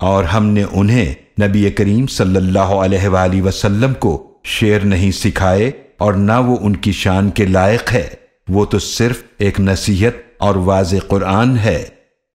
اور ہم نے انہیں نبی کریم صلی اللہ علیہ وآلہ وسلم کو شعر نہیں سکھائے اور نہ وہ ان کی شان کے لائق ہے۔ وہ تو صرف ایک نصیحت اور واضح قرآن ہے۔